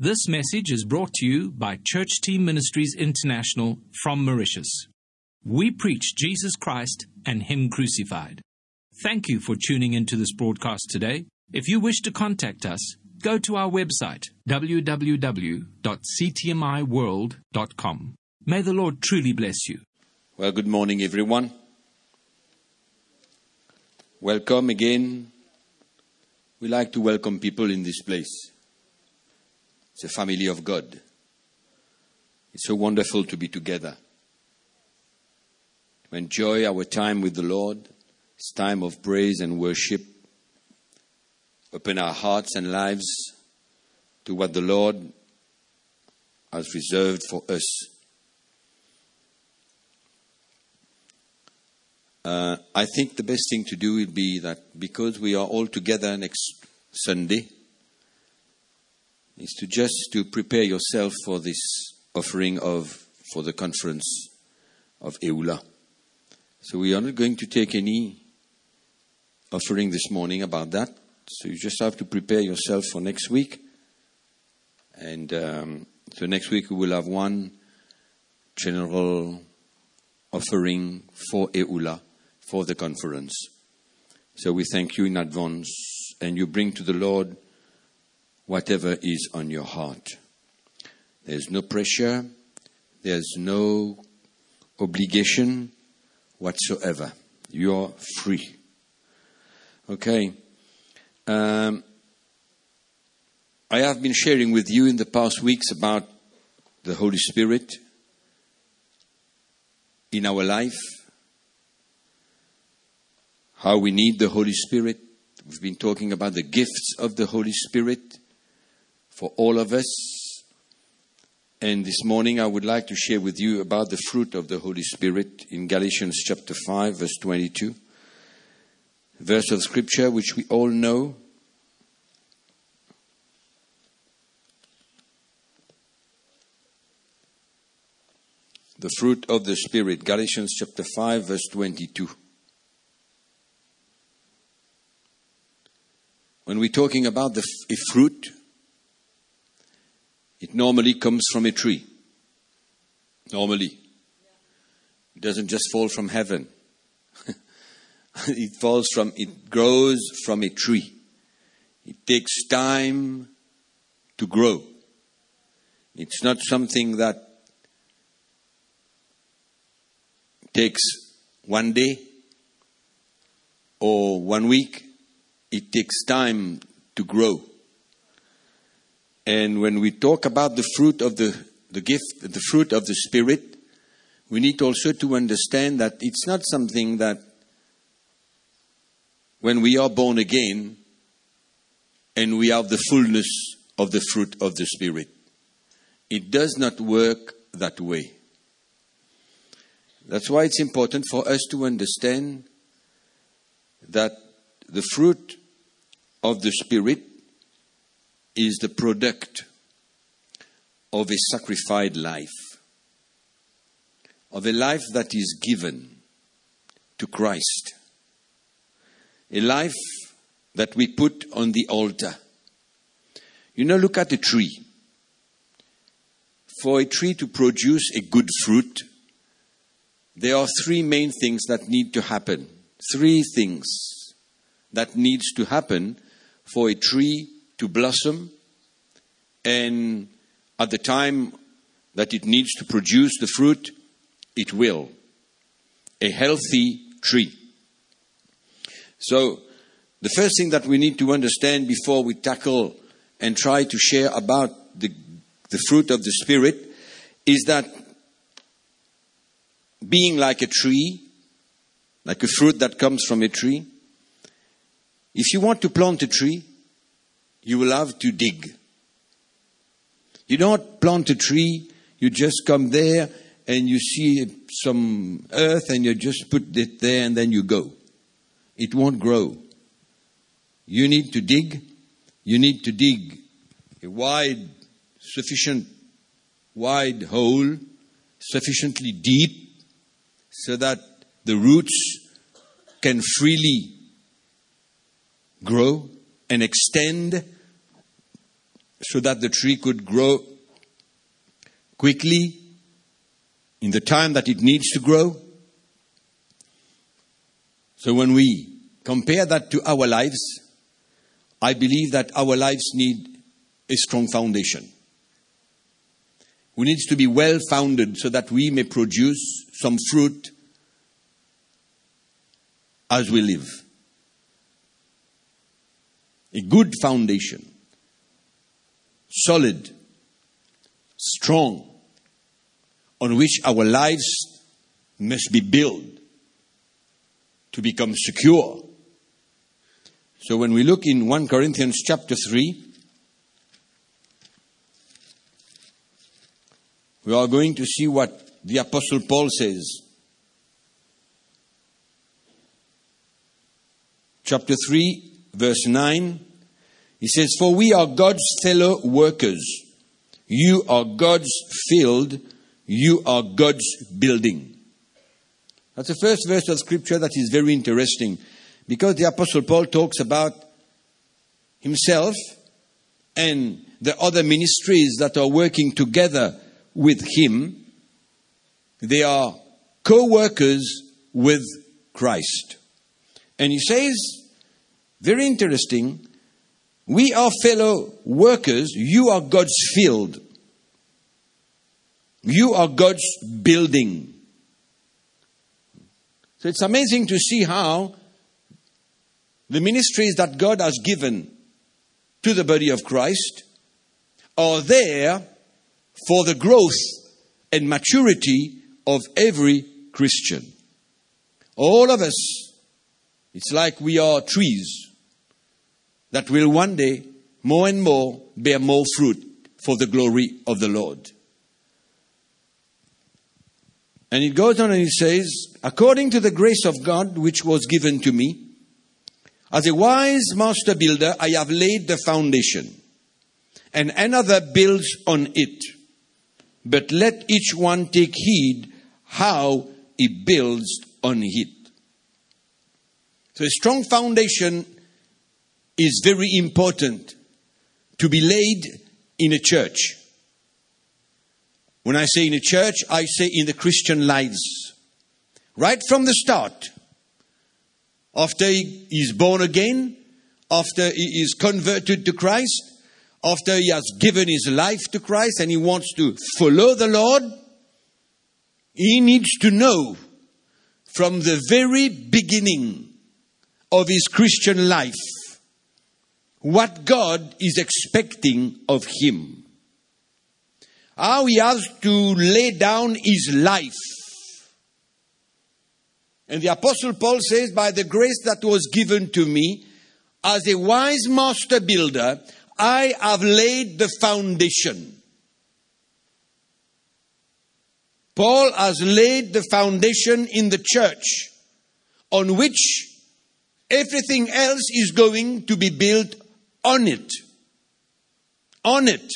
This message is brought to you by Church Team Ministries International from Mauritius. We preach Jesus Christ and Him crucified. Thank you for tuning into this broadcast today. If you wish to contact us, go to our website www.ctmiworld.com. May the Lord truly bless you. Well, good morning, everyone. Welcome again. We like to welcome people in this place. It's a family of God. It's so wonderful to be together, to enjoy our time with the Lord. It's time of praise and worship. Open our hearts and lives to what the Lord has reserved for us. Uh, I think the best thing to do will be that because we are all together next Sunday, is to just to prepare yourself for this offering of for the conference of Eula. So we are not going to take any offering this morning about that. So you just have to prepare yourself for next week. And um, so next week we will have one general offering for Eula for the conference. So we thank you in advance, and you bring to the Lord whatever is on your heart. There's no pressure, there's no obligation whatsoever. You're free. Okay. Um, I have been sharing with you in the past weeks about the Holy Spirit in our life, how we need the Holy Spirit. We've been talking about the gifts of the Holy Spirit for all of us. And this morning I would like to share with you about the fruit of the Holy Spirit in Galatians chapter 5, verse 22. Verse of scripture which we all know. The fruit of the Spirit, Galatians chapter 5, verse 22. When we're talking about the fruit, it normally comes from a tree. Normally. It doesn't just fall from heaven. it falls from, it grows from a tree. It takes time to grow. It's not something that takes one day or one week. It takes time to grow. And when we talk about the fruit of the, the gift, the fruit of the Spirit, we need also to understand that it's not something that when we are born again and we have the fullness of the fruit of the Spirit, it does not work that way. That's why it's important for us to understand that the fruit of the Spirit is the product of a sacrificed life, of a life that is given to Christ, a life that we put on the altar. You know, look at a tree. For a tree to produce a good fruit, there are three main things that need to happen. Three things that needs to happen for a tree to blossom, and at the time that it needs to produce the fruit, it will. A healthy tree. So, the first thing that we need to understand before we tackle and try to share about the, the fruit of the Spirit is that being like a tree, like a fruit that comes from a tree, if you want to plant a tree, you will have to dig. You don't plant a tree, you just come there and you see some earth and you just put it there and then you go. It won't grow. You need to dig. You need to dig a wide, sufficient, wide hole, sufficiently deep, so that the roots can freely grow and extend so that the tree could grow quickly in the time that it needs to grow. So when we compare that to our lives, I believe that our lives need a strong foundation. We need to be well founded so that we may produce some fruit as we live. A good foundation, solid, strong, on which our lives must be built to become secure. So when we look in 1 Corinthians chapter 3, we are going to see what the Apostle Paul says. Chapter 3, verse 9, he says, For we are God's fellow workers. You are God's field you are God's building. That's the first verse of scripture that is very interesting because the Apostle Paul talks about himself and the other ministries that are working together with him. They are co workers with Christ. And he says, very interesting, we are fellow workers, you are God's field. You are God's building. So it's amazing to see how the ministries that God has given to the body of Christ are there for the growth and maturity of every Christian. All of us, it's like we are trees that will one day more and more bear more fruit for the glory of the Lord. And it goes on and it says, according to the grace of God which was given to me, as a wise master builder, I have laid the foundation, and another builds on it. But let each one take heed how he builds on it. So a strong foundation is very important to be laid in a church. When I say in a church, I say in the Christian lives. Right from the start, after he is born again, after he is converted to Christ, after he has given his life to Christ and he wants to follow the Lord, he needs to know from the very beginning of his Christian life what God is expecting of him how he has to lay down his life. And the Apostle Paul says, By the grace that was given to me, as a wise master builder, I have laid the foundation. Paul has laid the foundation in the church on which everything else is going to be built on it. On it.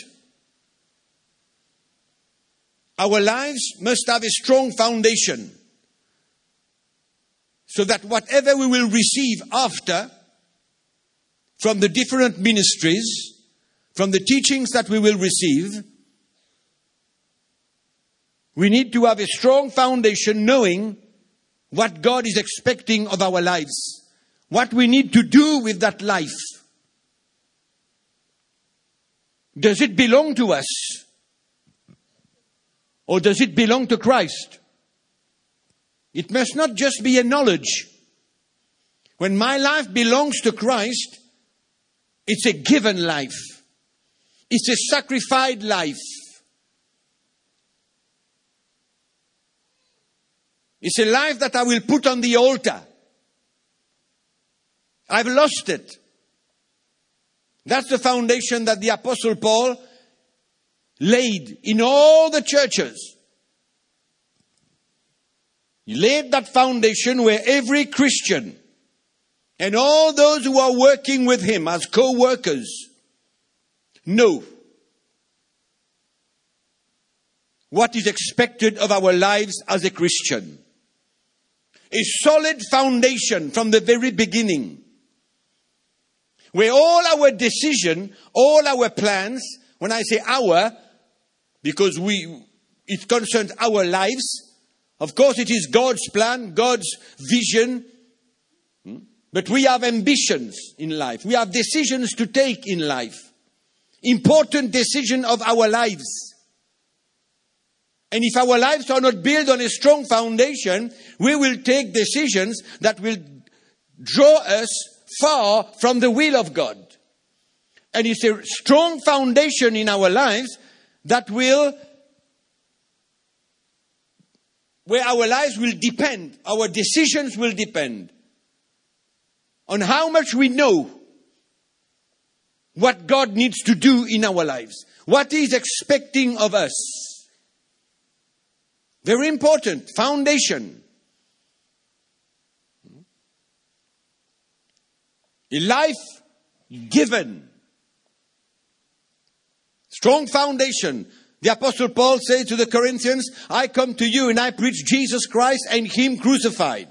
Our lives must have a strong foundation so that whatever we will receive after from the different ministries, from the teachings that we will receive, we need to have a strong foundation knowing what God is expecting of our lives, what we need to do with that life. Does it belong to us? Or does it belong to Christ? It must not just be a knowledge. When my life belongs to Christ, it's a given life. It's a sacrificed life. It's a life that I will put on the altar. I've lost it. That's the foundation that the Apostle Paul laid in all the churches. He laid that foundation where every Christian and all those who are working with him as co-workers know what is expected of our lives as a Christian. A solid foundation from the very beginning where all our decision, all our plans, when I say our, because we, it concerns our lives, of course it is God's plan, God's vision, hmm? but we have ambitions in life. We have decisions to take in life. Important decision of our lives. And if our lives are not built on a strong foundation, we will take decisions that will draw us far from the will of God. And it's a strong foundation in our lives that will, where our lives will depend, our decisions will depend on how much we know what God needs to do in our lives, what He's expecting of us. Very important. Foundation. A life given. Strong foundation. The apostle Paul says to the Corinthians, I come to you and I preach Jesus Christ and Him crucified.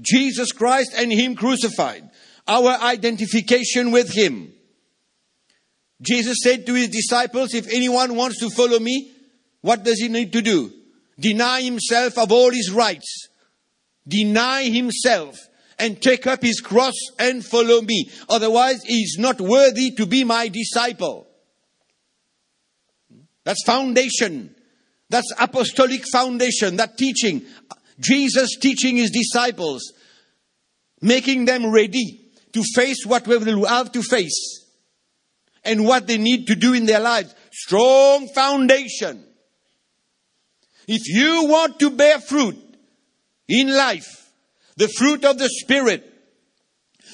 Jesus Christ and Him crucified. Our identification with Him. Jesus said to His disciples, if anyone wants to follow me, what does he need to do? Deny himself of all his rights. Deny himself and take up his cross and follow me. Otherwise, he is not worthy to be my disciple. That's foundation. That's apostolic foundation, that teaching. Jesus teaching his disciples, making them ready to face what we will have to face and what they need to do in their lives. Strong foundation. If you want to bear fruit in life, the fruit of the Spirit,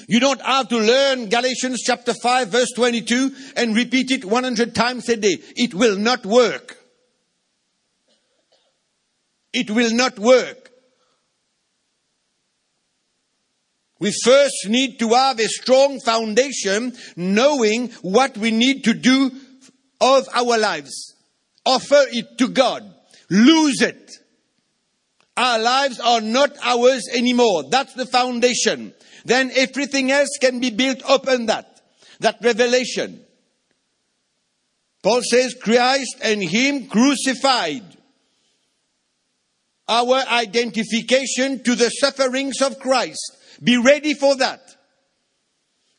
you don't have to learn Galatians chapter 5 verse 22 and repeat it 100 times a day. It will not work. It will not work. We first need to have a strong foundation knowing what we need to do of our lives. Offer it to God lose it. Our lives are not ours anymore. That's the foundation. Then everything else can be built upon that. That revelation. Paul says Christ and Him crucified. Our identification to the sufferings of Christ. Be ready for that.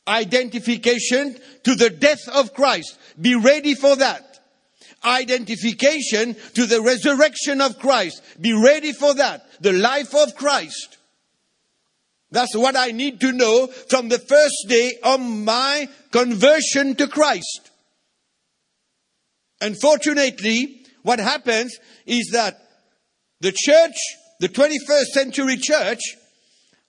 Identification to the death of Christ. Be ready for that identification to the resurrection of Christ. Be ready for that. The life of Christ. That's what I need to know from the first day of my conversion to Christ. Unfortunately, what happens is that the church, the 21st century church,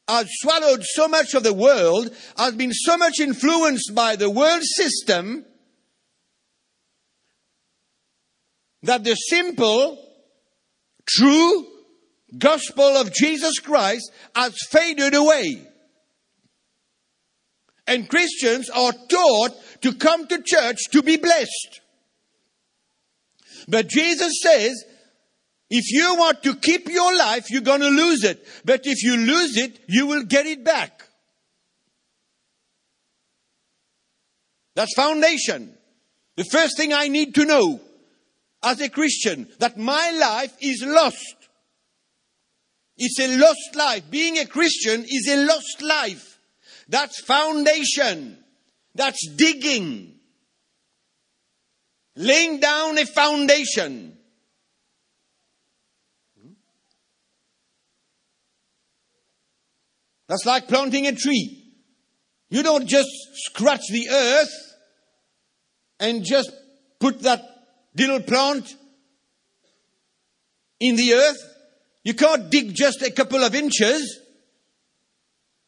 has swallowed so much of the world, has been so much influenced by the world system, that the simple, true gospel of Jesus Christ has faded away. And Christians are taught to come to church to be blessed. But Jesus says, if you want to keep your life, you're going to lose it. But if you lose it, you will get it back. That's foundation. The first thing I need to know as a Christian that my life is lost. It's a lost life. Being a Christian is a lost life. That's foundation. That's digging. Laying down a foundation. That's like planting a tree. You don't just scratch the earth and just put that little plant in the earth. You can't dig just a couple of inches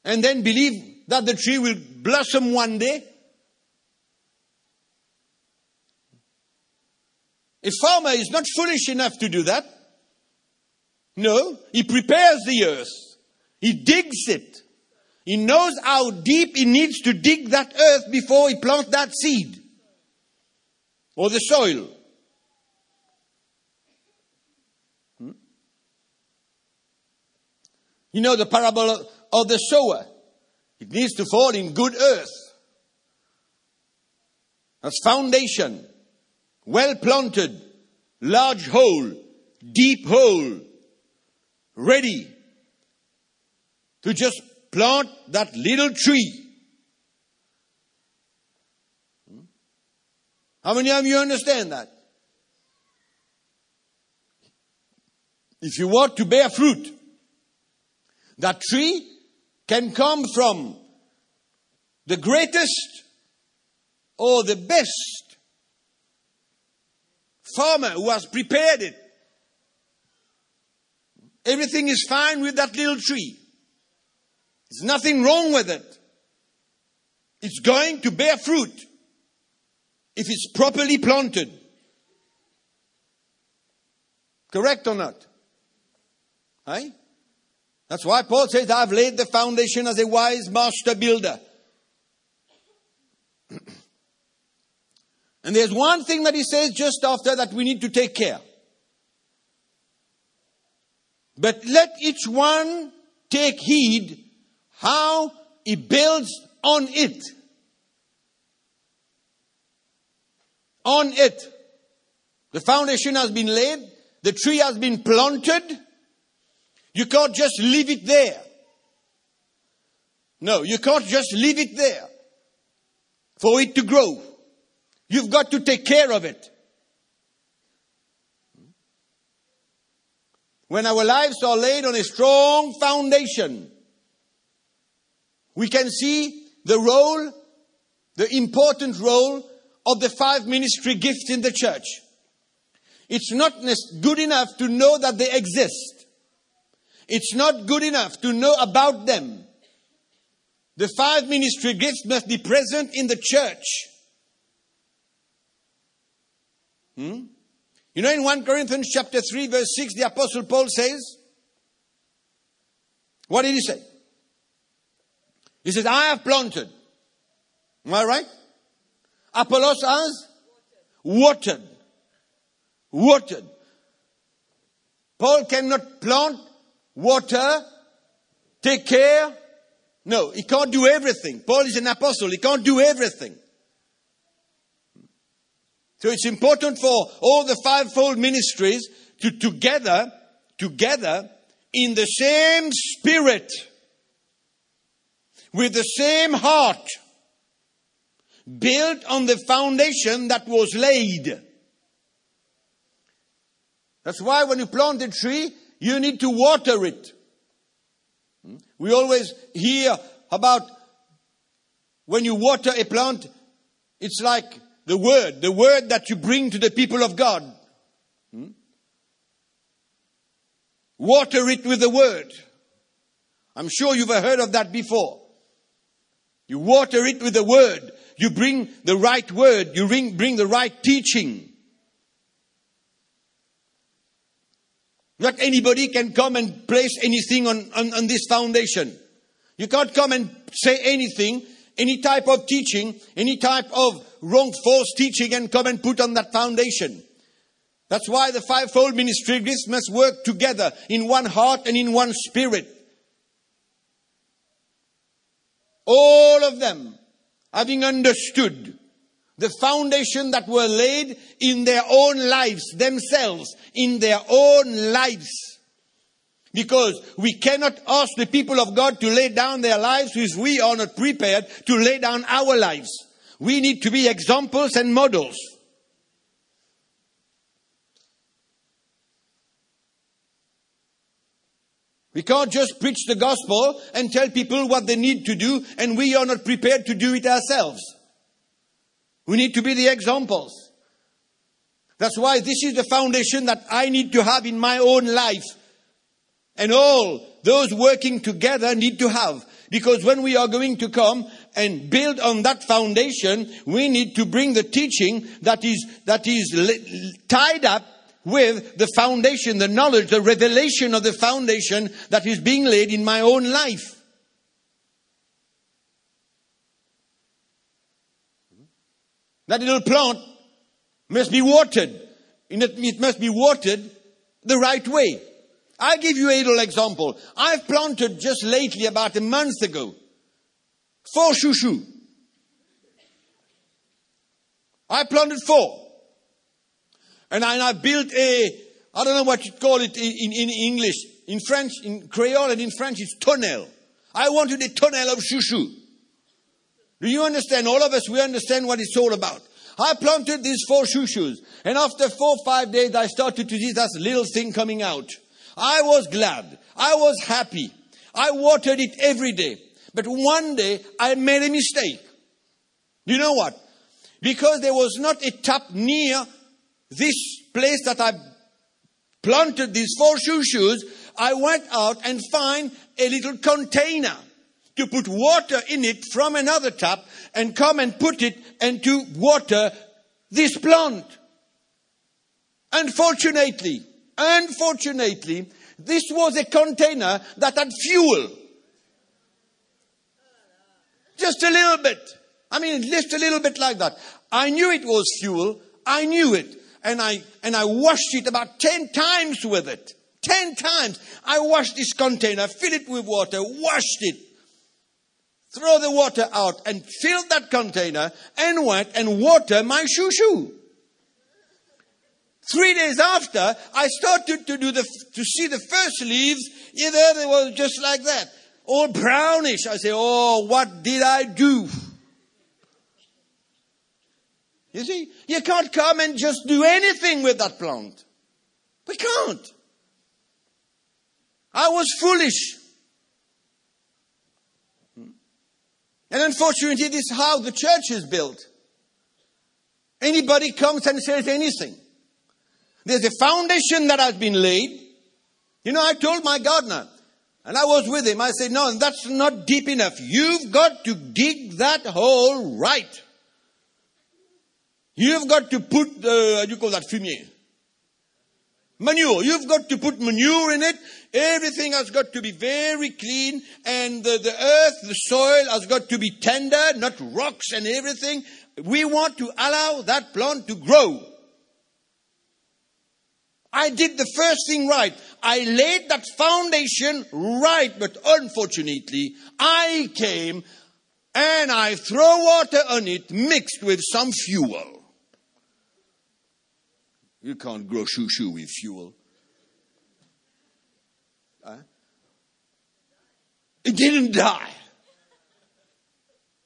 and then believe that the tree will blossom one day. A farmer is not foolish enough to do that. No, he prepares the earth. He digs it. He knows how deep he needs to dig that earth before he plants that seed or the soil. You know the parable of the sower. It needs to fall in good earth. That's foundation. Well planted, large hole, deep hole, ready to just plant that little tree. How many of you understand that? If you want to bear fruit, that tree can come from the greatest or the best farmer who has prepared it. Everything is fine with that little tree. There's nothing wrong with it. It's going to bear fruit if it's properly planted. Correct or not? Hey? That's why Paul says, I've laid the foundation as a wise master builder. and there's one thing that he says just after that we need to take care. But let each one take heed how he builds on it. On it. The foundation has been laid, the tree has been planted. You can't just leave it there. No, you can't just leave it there for it to grow. You've got to take care of it. When our lives are laid on a strong foundation, we can see the role, the important role of the five ministry gifts in the church. It's not good enough to know that they exist. It's not good enough to know about them. The five ministry gifts must be present in the church. Hmm? You know, in 1 Corinthians chapter 3, verse 6, the Apostle Paul says, What did he say? He says, I have planted. Am I right? Apollos has watered. Watered. Paul cannot plant, water, take care. No, he can't do everything. Paul is an apostle. He can't do everything. So it's important for all the fivefold ministries to together, together, in the same spirit, with the same heart, built on the foundation that was laid. That's why when you plant a tree, you need to water it. We always hear about when you water a plant, it's like the word, the word that you bring to the people of God. Hmm? Water it with the word. I'm sure you've heard of that before. You water it with the word. You bring the right word. You bring, bring the right teaching. Not anybody can come and place anything on, on, on this foundation. You can't come and say anything, any type of teaching, any type of wrong false teaching and come and put on that foundation. That's why the fivefold ministry must work together in one heart and in one spirit. All of them having understood the foundation that were laid in their own lives, themselves, in their own lives. Because we cannot ask the people of God to lay down their lives if we are not prepared to lay down our lives. We need to be examples and models. We can't just preach the gospel and tell people what they need to do and we are not prepared to do it ourselves. We need to be the examples. That's why this is the foundation that I need to have in my own life. And all those working together need to have. Because when we are going to come and build on that foundation, we need to bring the teaching that is, that is tied up with the foundation, the knowledge, the revelation of the foundation that is being laid in my own life. That little plant must be watered. It must be watered the right way. I'll give you a little example. I've planted just lately, about a month ago, Four shushu. I planted four. And I, and I built a, I don't know what you call it in, in English. In French, in Creole and in French, it's tunnel. I wanted a tunnel of shushu. Do you understand? All of us, we understand what it's all about. I planted these four shoe shoes, And after four, five days, I started to see that little thing coming out. I was glad. I was happy. I watered it every day. But one day, I made a mistake. Do you know what? Because there was not a tap near this place that I planted these four shoe shoes, I went out and find a little container to put water in it from another tap and come and put it and to water this plant. Unfortunately, unfortunately, this was a container that had fuel. Just a little bit. I mean, just a little bit like that. I knew it was fuel. I knew it. And I, and I washed it about 10 times with it. 10 times. I washed this container, fill it with water, washed it, throw the water out and filled that container and went and water my shushu. Three days after, I started to do the, to see the first leaves. Either they were just like that, all brownish. I say, oh, what did I do? You see, you can't come and just do anything with that plant. We can't. I was foolish. And unfortunately, this is how the church is built. Anybody comes and says anything. There's a foundation that has been laid. You know, I told my gardener, and I was with him, I said, no, that's not deep enough. You've got to dig that hole right. You've got to put, the, you call that, fumier? Manure. You've got to put manure in it. Everything has got to be very clean and the, the earth, the soil has got to be tender, not rocks and everything. We want to allow that plant to grow. I did the first thing right. I laid that foundation right, but unfortunately, I came and I throw water on it mixed with some fuel. You can't grow shoo shoo with fuel. Huh? It didn't die.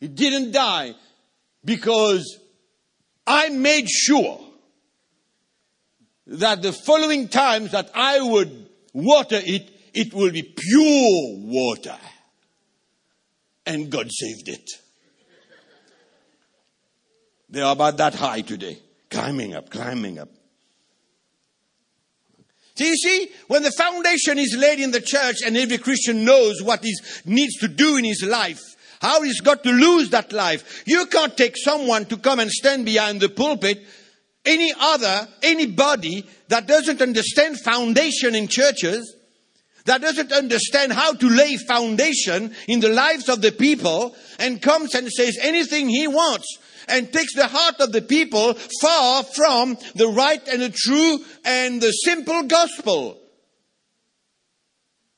It didn't die because I made sure that the following times that I would water it, it will be pure water. And God saved it. They are about that high today, climbing up, climbing up. So you see, when the foundation is laid in the church and every Christian knows what he needs to do in his life, how he's got to lose that life, you can't take someone to come and stand behind the pulpit, any other, anybody that doesn't understand foundation in churches, that doesn't understand how to lay foundation in the lives of the people and comes and says anything he wants and takes the heart of the people far from the right and the true and the simple gospel.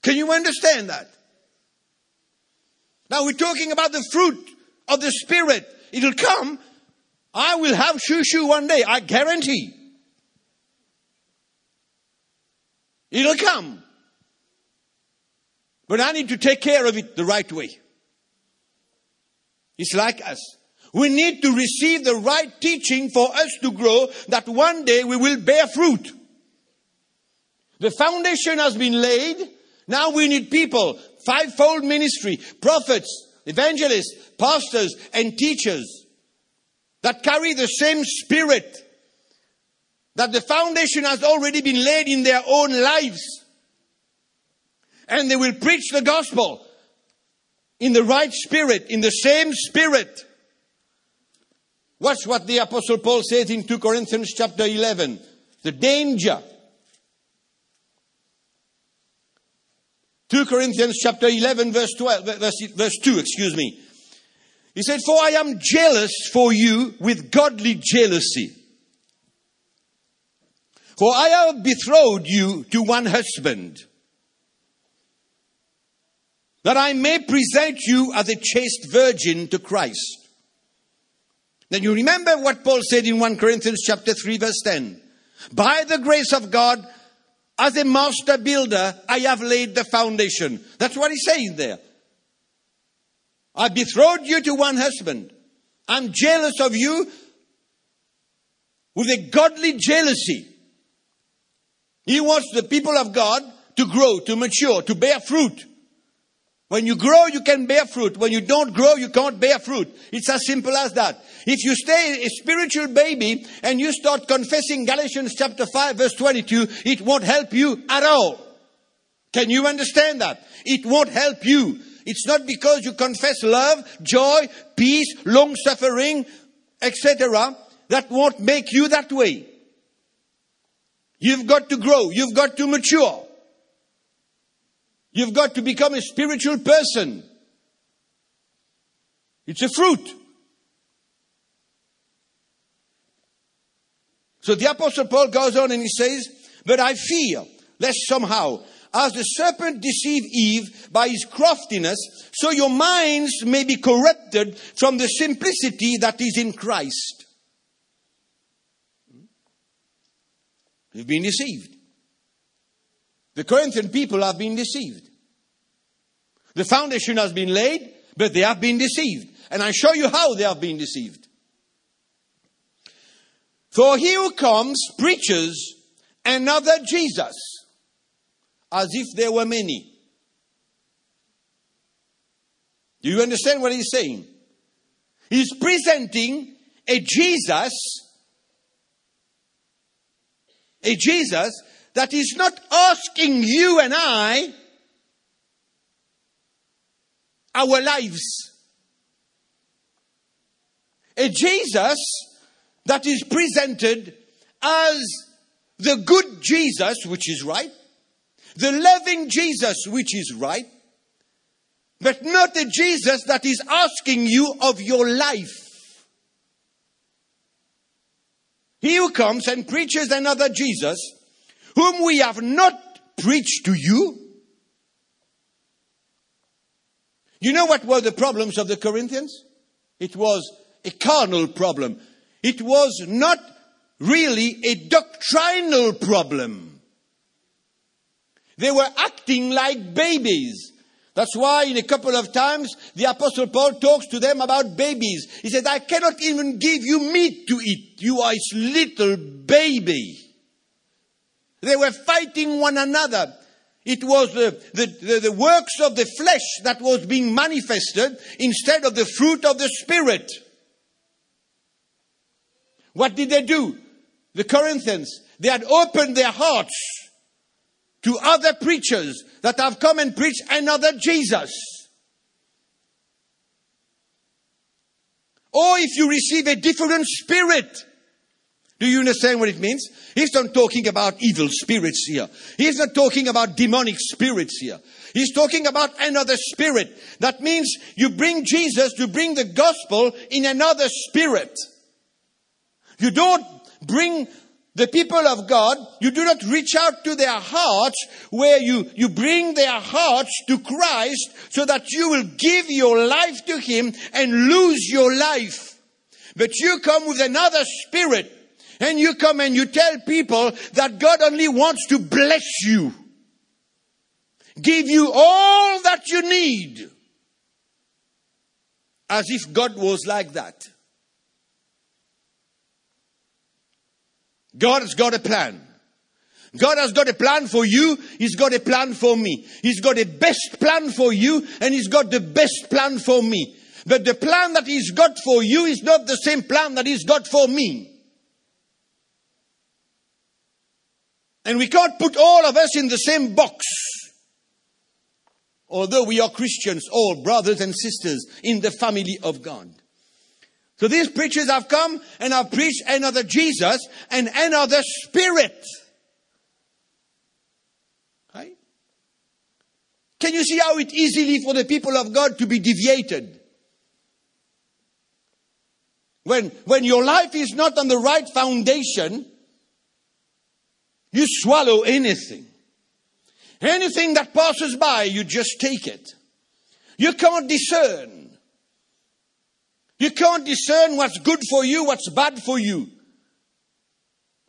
Can you understand that? Now we're talking about the fruit of the Spirit. It'll come. I will have shushu one day, I guarantee. It'll come. But I need to take care of it the right way. It's like us. We need to receive the right teaching for us to grow that one day we will bear fruit. The foundation has been laid. Now we need people, fivefold ministry, prophets, evangelists, pastors, and teachers that carry the same spirit. That the foundation has already been laid in their own lives. And they will preach the gospel in the right spirit, in the same spirit. Watch what the apostle Paul says in 2 Corinthians chapter 11. The danger. 2 Corinthians chapter 11 verse 12, verse, verse 2, excuse me. He said, for I am jealous for you with godly jealousy. For I have betrothed you to one husband. that I may present you as a chaste virgin to Christ. Then you remember what Paul said in 1 Corinthians chapter 3 verse 10. By the grace of God, as a master builder, I have laid the foundation. That's what he's saying there. I betrothed you to one husband. I'm jealous of you with a godly jealousy. He wants the people of God to grow, to mature, to bear fruit. When you grow, you can bear fruit. When you don't grow, you can't bear fruit. It's as simple as that. If you stay a spiritual baby and you start confessing Galatians chapter 5 verse 22, it won't help you at all. Can you understand that? It won't help you. It's not because you confess love, joy, peace, long suffering, etc. that won't make you that way. You've got to grow. You've got to mature. You've got to become a spiritual person. It's a fruit. So the apostle Paul goes on and he says, but I fear lest somehow, as the serpent deceived Eve by his craftiness, so your minds may be corrupted from the simplicity that is in Christ. You've been deceived. The Corinthian people have been deceived. The foundation has been laid, but they have been deceived. And I show you how they have been deceived. For he who comes preaches another Jesus, as if there were many. Do you understand what he's saying? He's presenting a Jesus, a Jesus that is not asking you and I our lives. A Jesus that is presented as the good Jesus, which is right, the loving Jesus, which is right, but not a Jesus that is asking you of your life. He who comes and preaches another Jesus whom we have not preached to you. You know what were the problems of the Corinthians? It was a carnal problem. It was not really a doctrinal problem. They were acting like babies. That's why in a couple of times the apostle Paul talks to them about babies. He said, I cannot even give you meat to eat. You are a little baby. They were fighting one another. It was the, the, the, works of the flesh that was being manifested instead of the fruit of the Spirit. What did they do? The Corinthians, they had opened their hearts to other preachers that have come and preached another Jesus. Or if you receive a different spirit, do you understand what it means? He's not talking about evil spirits here. He's not talking about demonic spirits here. He's talking about another spirit. That means you bring Jesus, you bring the gospel in another spirit. You don't bring the people of God, you do not reach out to their hearts where you, you bring their hearts to Christ so that you will give your life to Him and lose your life. But you come with another spirit and you come and you tell people that God only wants to bless you, give you all that you need, as if God was like that. God has got a plan. God has got a plan for you. He's got a plan for me. He's got a best plan for you and He's got the best plan for me. But the plan that He's got for you is not the same plan that He's got for me. And we can't put all of us in the same box. Although we are Christians, all brothers and sisters in the family of God. So these preachers have come and have preached another Jesus and another spirit. Right? Can you see how it's easily for the people of God to be deviated? When, when your life is not on the right foundation, you swallow anything. Anything that passes by, you just take it. You can't discern. You can't discern what's good for you, what's bad for you.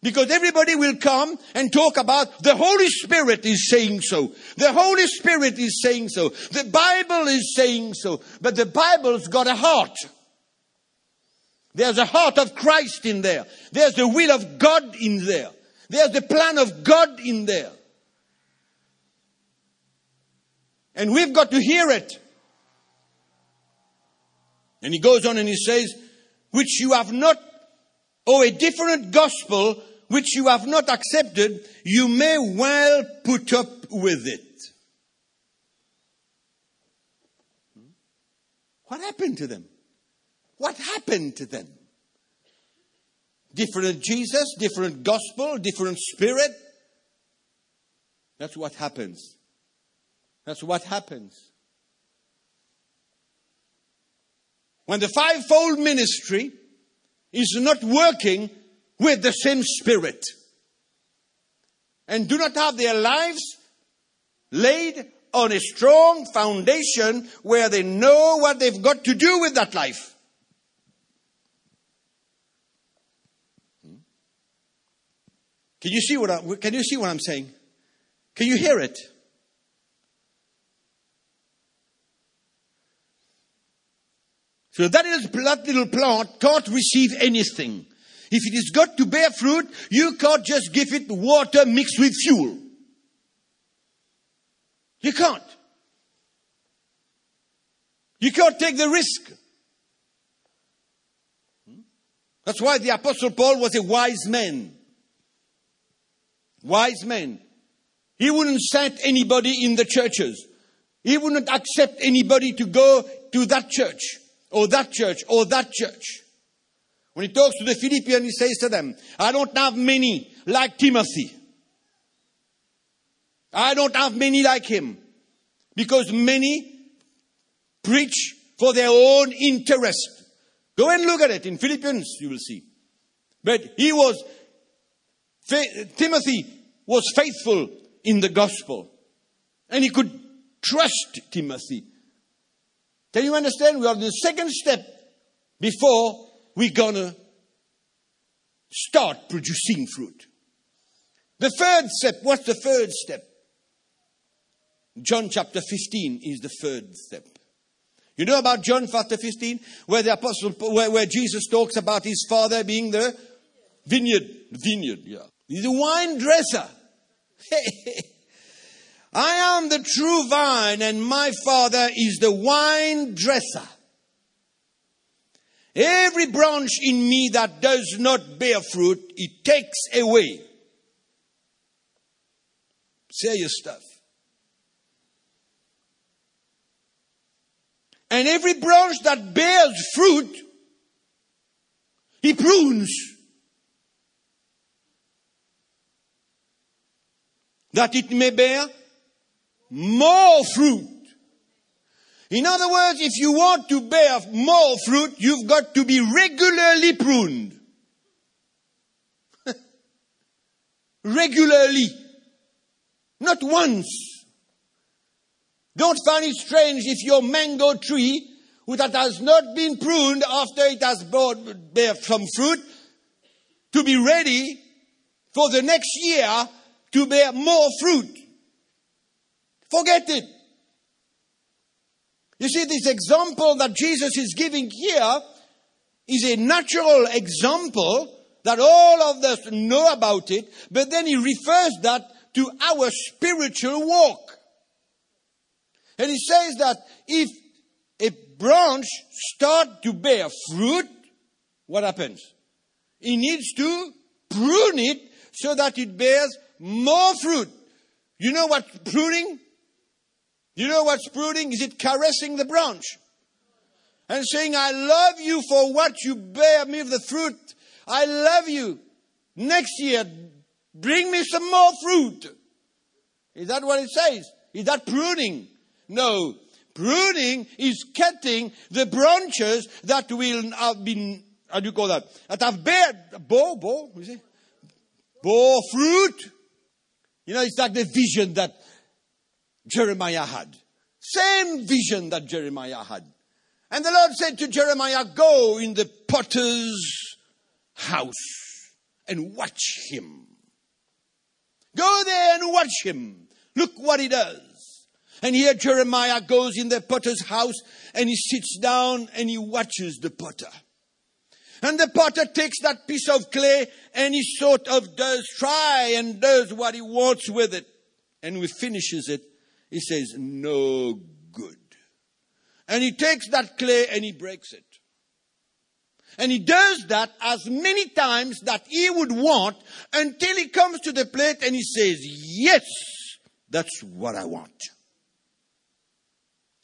Because everybody will come and talk about the Holy Spirit is saying so. The Holy Spirit is saying so. The Bible is saying so. But the Bible's got a heart. There's a heart of Christ in there. There's the will of God in there. There's the plan of God in there. And we've got to hear it. And he goes on and he says, which you have not, or a different gospel which you have not accepted, you may well put up with it. Hmm? What happened to them? What happened to them? Different Jesus, different gospel, different spirit. That's what happens. That's what happens. When the fivefold ministry is not working with the same spirit and do not have their lives laid on a strong foundation where they know what they've got to do with that life. Can you see what I, can you see what I'm saying? Can you hear it? So that that little plant can't receive anything. If it has got to bear fruit, you can't just give it water mixed with fuel. You can't. You can't take the risk. Hmm? That's why the apostle Paul was a wise man. Wise man. He wouldn't send anybody in the churches. He wouldn't accept anybody to go to that church or that church or that church. When he talks to the Philippians, he says to them, I don't have many like Timothy. I don't have many like him. Because many preach for their own interest. Go and look at it in Philippians, you will see. But he was, Timothy was faithful in the gospel. And he could trust Timothy. Can you understand? We are the second step before we're gonna start producing fruit. The third step, what's the third step? John chapter 15 is the third step. You know about John chapter 15, where the apostle, where, where Jesus talks about his father being the vineyard, vineyard, yeah. He's a wine dresser. I am the true vine and my father is the wine dresser. Every branch in me that does not bear fruit, he takes away. Serious stuff. And every branch that bears fruit, he prunes. That it may bear more fruit. In other words, if you want to bear more fruit, you've got to be regularly pruned. regularly. Not once. Don't find it strange if your mango tree, that has not been pruned after it has brought, bear some fruit, to be ready for the next year to bear more fruit. Forget it. You see, this example that Jesus is giving here is a natural example that all of us know about it, but then he refers that to our spiritual walk. And he says that if a branch start to bear fruit, what happens? He needs to prune it so that it bears more fruit. You know what pruning you know what's pruning? Is it caressing the branch? And saying, I love you for what you bear me of the fruit. I love you. Next year, bring me some more fruit. Is that what it says? Is that pruning? No. Pruning is cutting the branches that will have been, how do you call that? That have bear, bow, bow, is it? Bow fruit. You know, it's like the vision that Jeremiah had. Same vision that Jeremiah had. And the Lord said to Jeremiah, Go in the potter's house and watch him. Go there and watch him. Look what he does. And here Jeremiah goes in the potter's house and he sits down and he watches the potter. And the potter takes that piece of clay and he sort of does try and does what he wants with it. And he finishes it, he says, no good. And he takes that clay and he breaks it. And he does that as many times that he would want until he comes to the plate and he says, yes, that's what I want.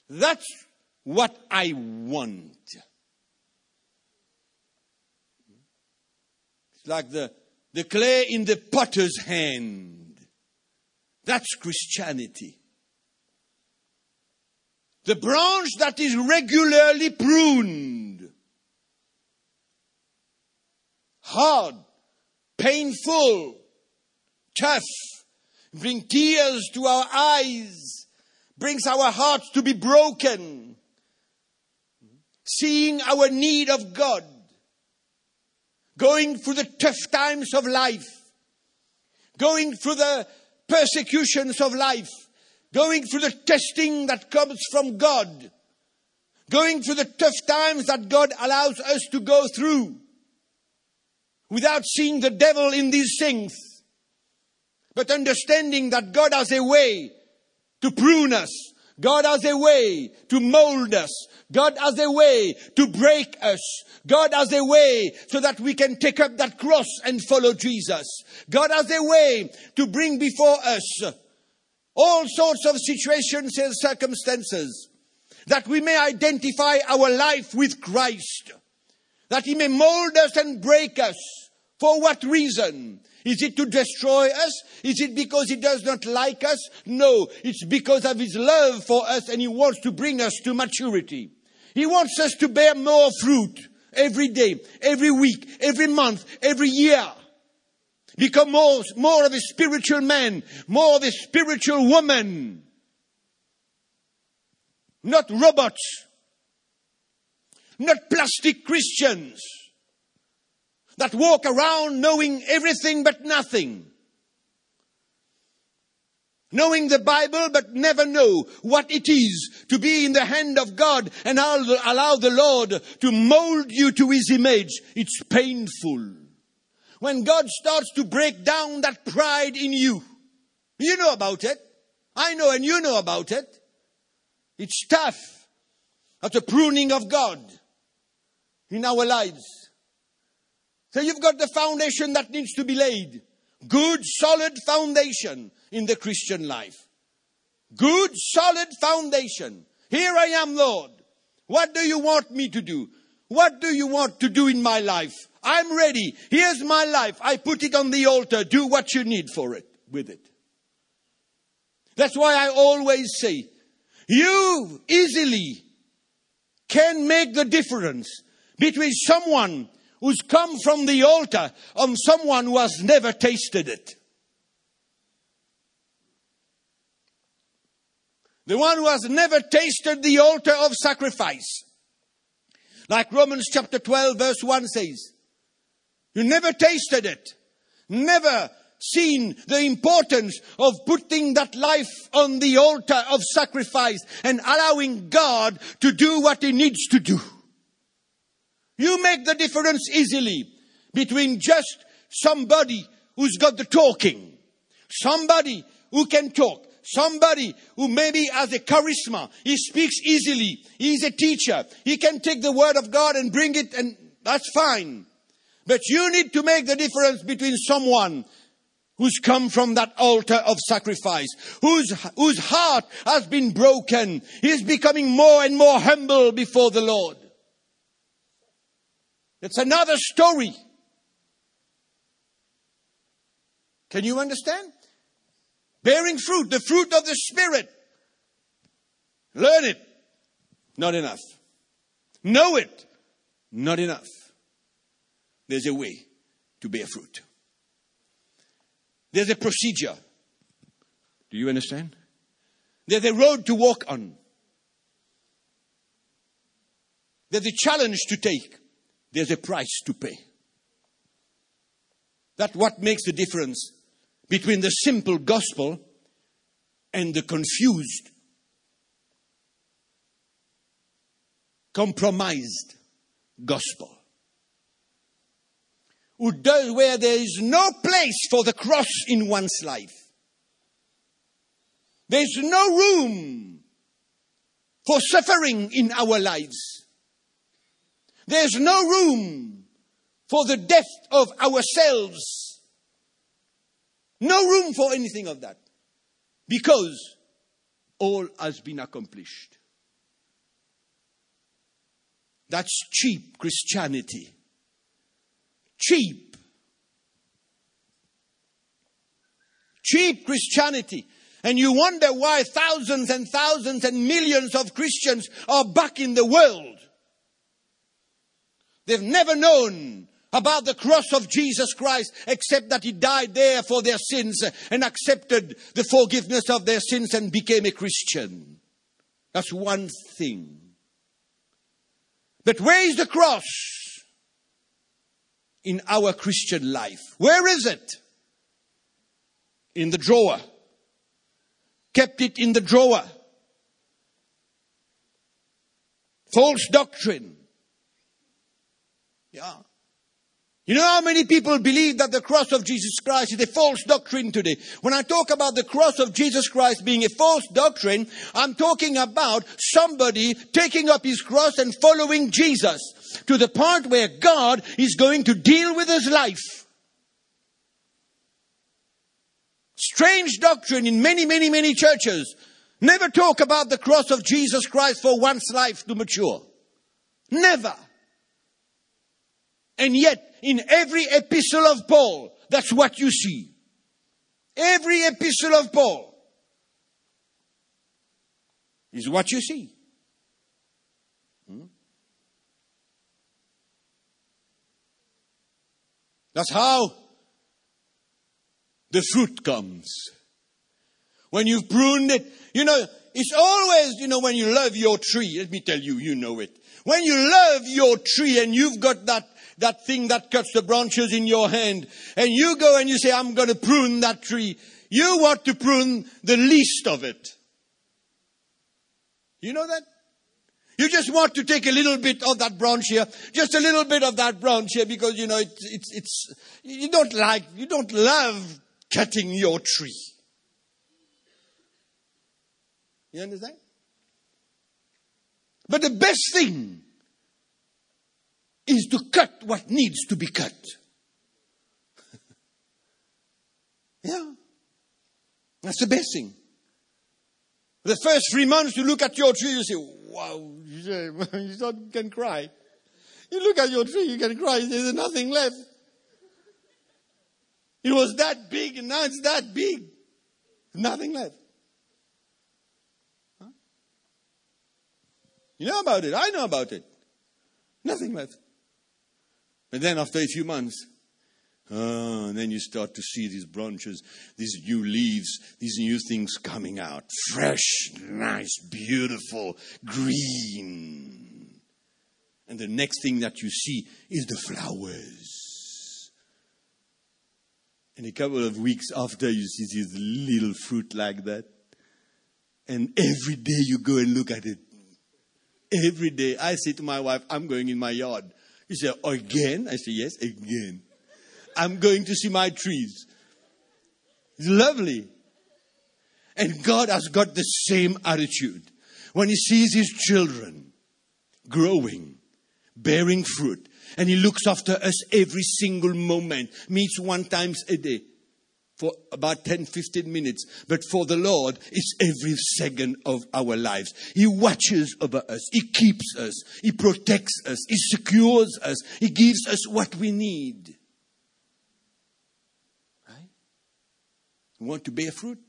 That's what I want. Like the, the clay in the potter's hand. That's Christianity. The branch that is regularly pruned. Hard, painful, tough, bring tears to our eyes brings our hearts to be broken. Seeing our need of God. Going through the tough times of life. Going through the persecutions of life. Going through the testing that comes from God. Going through the tough times that God allows us to go through. Without seeing the devil in these things. But understanding that God has a way to prune us. God has a way to mold us. God has a way to break us. God has a way so that we can take up that cross and follow Jesus. God has a way to bring before us all sorts of situations and circumstances that we may identify our life with Christ. That He may mold us and break us. For what reason? Is it to destroy us? Is it because he does not like us? No, it's because of his love for us and he wants to bring us to maturity. He wants us to bear more fruit every day, every week, every month, every year. Become more, more of a spiritual man, more of a spiritual woman. Not robots. Not plastic Christians that walk around knowing everything but nothing. Knowing the Bible but never know what it is to be in the hand of God and allow the Lord to mold you to His image. It's painful. When God starts to break down that pride in you, you know about it. I know and you know about it. It's tough. That's a pruning of God in our lives. So you've got the foundation that needs to be laid. Good, solid foundation in the Christian life. Good, solid foundation. Here I am, Lord. What do you want me to do? What do you want to do in my life? I'm ready. Here's my life. I put it on the altar. Do what you need for it, with it. That's why I always say, you easily can make the difference between someone who's come from the altar on someone who has never tasted it. The one who has never tasted the altar of sacrifice. Like Romans chapter 12 verse 1 says. You never tasted it. Never seen the importance of putting that life on the altar of sacrifice and allowing God to do what He needs to do. You make the difference easily between just somebody who's got the talking, somebody who can talk, somebody who maybe has a charisma, he speaks easily, he's a teacher, he can take the word of God and bring it and that's fine. But you need to make the difference between someone who's come from that altar of sacrifice, whose, whose heart has been broken, he's becoming more and more humble before the Lord. It's another story. Can you understand? Bearing fruit, the fruit of the Spirit. Learn it. Not enough. Know it. Not enough. There's a way to bear fruit. There's a procedure. Do you understand? There's a road to walk on. There's a challenge to take. There's a price to pay. That's what makes the difference between the simple gospel and the confused, compromised gospel. Who does where there is no place for the cross in one's life. There's no room for suffering in our lives. There's no room for the death of ourselves. No room for anything of that. Because all has been accomplished. That's cheap Christianity. Cheap. Cheap Christianity. And you wonder why thousands and thousands and millions of Christians are back in the world. They've never known about the cross of Jesus Christ except that he died there for their sins and accepted the forgiveness of their sins and became a Christian. That's one thing. But where is the cross in our Christian life? Where is it? In the drawer. Kept it in the drawer. False doctrine. Yeah. You know how many people believe that the cross of Jesus Christ is a false doctrine today? When I talk about the cross of Jesus Christ being a false doctrine, I'm talking about somebody taking up his cross and following Jesus to the part where God is going to deal with his life. Strange doctrine in many, many, many churches. Never talk about the cross of Jesus Christ for one's life to mature. Never. And yet, in every epistle of Paul. That's what you see. Every epistle of Paul is what you see. Hmm? That's how the fruit comes. When you've pruned it, you know, it's always, you know, when you love your tree, let me tell you, you know it. When you love your tree and you've got that that thing that cuts the branches in your hand, and you go and you say, I'm going to prune that tree, you want to prune the least of it. You know that? You just want to take a little bit of that branch here, just a little bit of that branch here, because you know it's it's it's you don't like you don't love cutting your tree. You understand? But the best thing is to cut what needs to be cut. yeah. That's the best thing. The first three months you look at your tree, you say, wow, you can cry. You look at your tree, you can cry, there's nothing left. It was that big and now it's that big. Nothing left. Huh? You know about it. I know about it. Nothing left. And then after a few months, uh, and then you start to see these branches, these new leaves, these new things coming out. Fresh, nice, beautiful, green. And the next thing that you see is the flowers. And a couple of weeks after, you see this little fruit like that. And every day you go and look at it. Every day. I say to my wife, I'm going in my yard. He said, Again? I said, Yes, again. I'm going to see my trees. It's lovely. And God has got the same attitude. When He sees His children growing, bearing fruit, and He looks after us every single moment, meets one times a day for about 10, 15 minutes. But for the Lord, it's every second of our lives. He watches over us. He keeps us. He protects us. He secures us. He gives us what we need. Right? We want to bear fruit?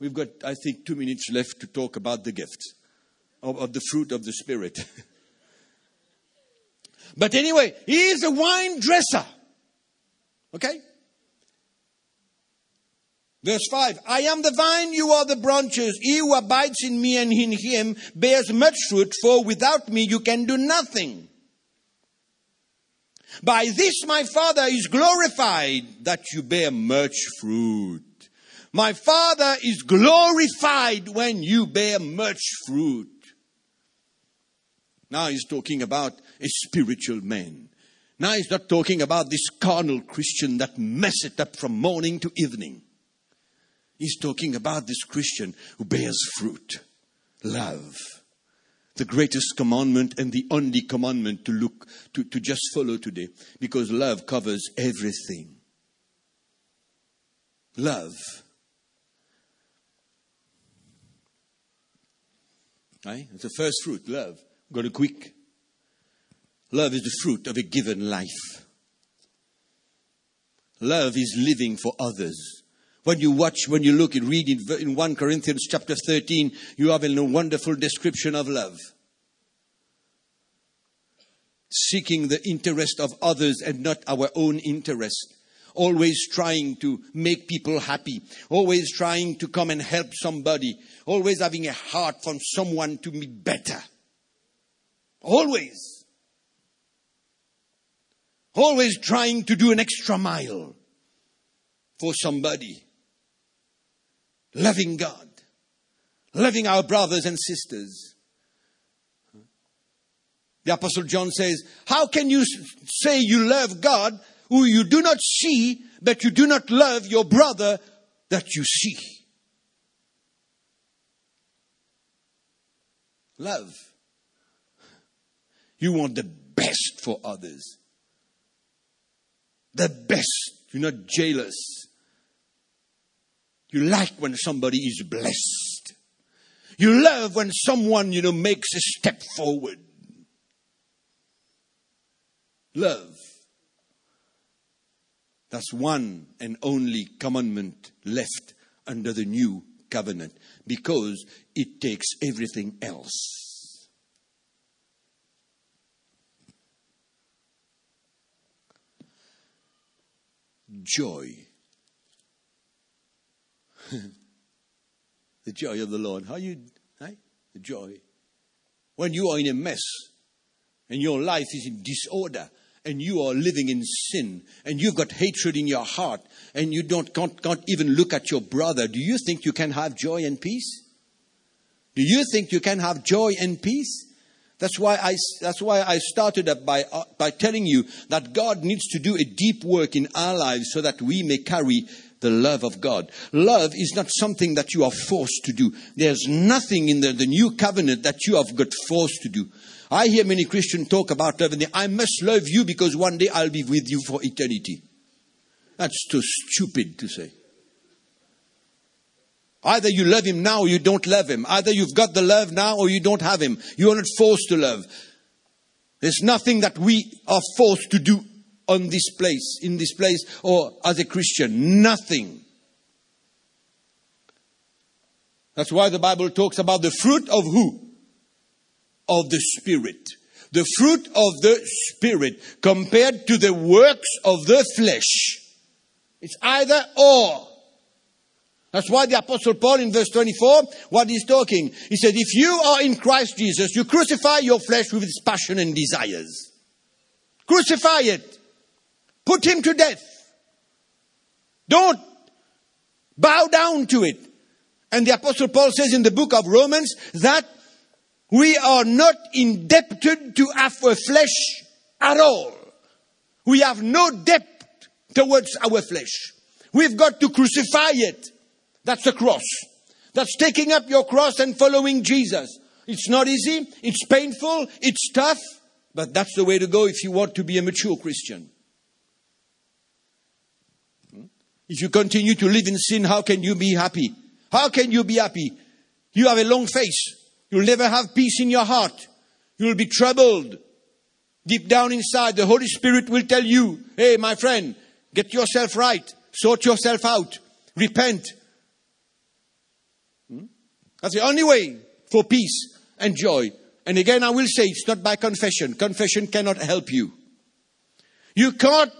We've got, I think, two minutes left to talk about the gifts of, of the fruit of the Spirit. but anyway, he is a wine dresser. Okay? Verse 5 I am the vine, you are the branches. He who abides in me and in him bears much fruit, for without me you can do nothing. By this my Father is glorified that you bear much fruit. My Father is glorified when you bear much fruit. Now he's talking about a spiritual man. Now he's not talking about this carnal Christian that mess it up from morning to evening. He's talking about this Christian who bears fruit. Love. The greatest commandment and the only commandment to look, to, to just follow today. Because love covers everything. Love. Right? It's the first fruit, love. Go to quick. Love is the fruit of a given life. Love is living for others. When you watch, when you look and read in, in 1 Corinthians chapter 13, you have a wonderful description of love. Seeking the interest of others and not our own interest. Always trying to make people happy. Always trying to come and help somebody. Always having a heart for someone to be better. Always. Always trying to do an extra mile for somebody loving God, loving our brothers and sisters. The Apostle John says, How can you say you love God who you do not see, but you do not love your brother that you see? Love. You want the best for others. The best. You're not jealous. You like when somebody is blessed. You love when someone, you know, makes a step forward. Love. That's one and only commandment left under the new covenant because it takes everything else. Joy the joy of the Lord. How you? The joy. When you are in a mess and your life is in disorder and you are living in sin and you've got hatred in your heart and you don't, can't, can't even look at your brother, do you think you can have joy and peace? Do you think you can have joy and peace? That's why I, that's why I started up by, uh, by telling you that God needs to do a deep work in our lives so that we may carry the love of God. Love is not something that you are forced to do. There's nothing in the, the new covenant that you have got forced to do. I hear many Christians talk about love and they, I must love you because one day I'll be with you for eternity. That's too stupid to say. Either you love him now or you don't love him. Either you've got the love now or you don't have him. You are not forced to love. There's nothing that we are forced to do on this place, in this place, or as a Christian. Nothing. That's why the Bible talks about the fruit of who? Of the Spirit. The fruit of the Spirit compared to the works of the flesh. It's either or. That's why the Apostle Paul in verse 24, what he's talking, he said, if you are in Christ Jesus, you crucify your flesh with its passion and desires. Crucify it. Put him to death. Don't bow down to it. And the apostle Paul says in the book of Romans that we are not indebted to our flesh at all. We have no debt towards our flesh. We've got to crucify it. That's the cross. That's taking up your cross and following Jesus. It's not easy. It's painful. It's tough. But that's the way to go if you want to be a mature Christian. If you continue to live in sin, how can you be happy? How can you be happy? You have a long face. You'll never have peace in your heart. You'll be troubled. Deep down inside, the Holy Spirit will tell you, hey, my friend, get yourself right. Sort yourself out. Repent. Hmm? That's the only way for peace and joy. And again, I will say it's not by confession. Confession cannot help you. You can't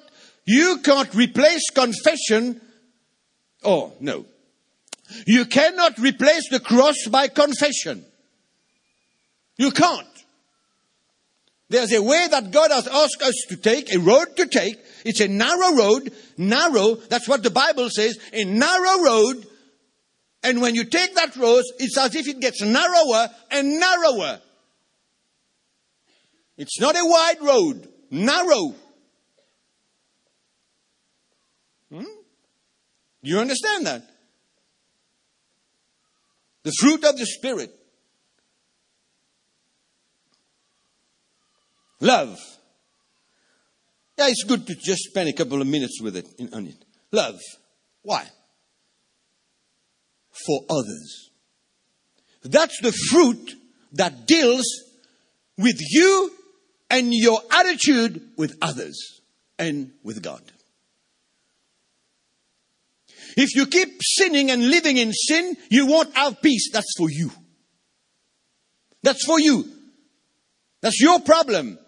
you can't replace confession. Oh, no. You cannot replace the cross by confession. You can't. There's a way that God has asked us to take, a road to take. It's a narrow road, narrow, that's what the Bible says, a narrow road. And when you take that road, it's as if it gets narrower and narrower. It's not a wide road, narrow. Hmm? Do you understand that? The fruit of the Spirit. Love. Yeah, it's good to just spend a couple of minutes with it on it. Love. Why? For others. That's the fruit that deals with you and your attitude with others and with God. If you keep sinning and living in sin, you won't have peace. That's for you. That's for you. That's your problem.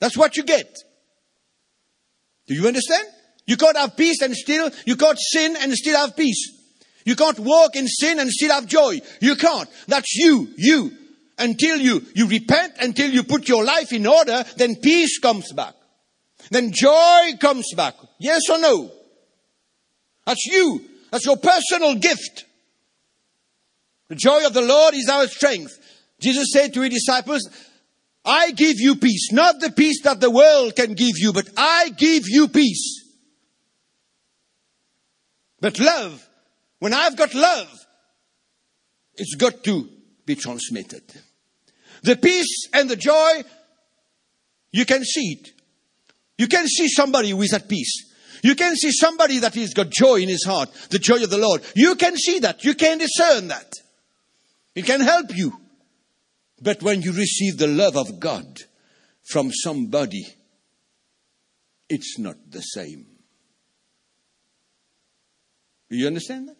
That's what you get. Do you understand? You can't have peace and still, you can't sin and still have peace. You can't walk in sin and still have joy. You can't. That's you, you. Until you, you repent, until you put your life in order, then peace comes back. Then joy comes back. Yes or no? That's you. That's your personal gift. The joy of the Lord is our strength. Jesus said to his disciples, I give you peace, not the peace that the world can give you, but I give you peace. But love, when I've got love, it's got to be transmitted. The peace and the joy, you can see it. You can see somebody who is at peace. You can see somebody that he's got joy in his heart, the joy of the Lord. You can see that. You can discern that. It can help you. But when you receive the love of God from somebody, it's not the same. Do you understand that?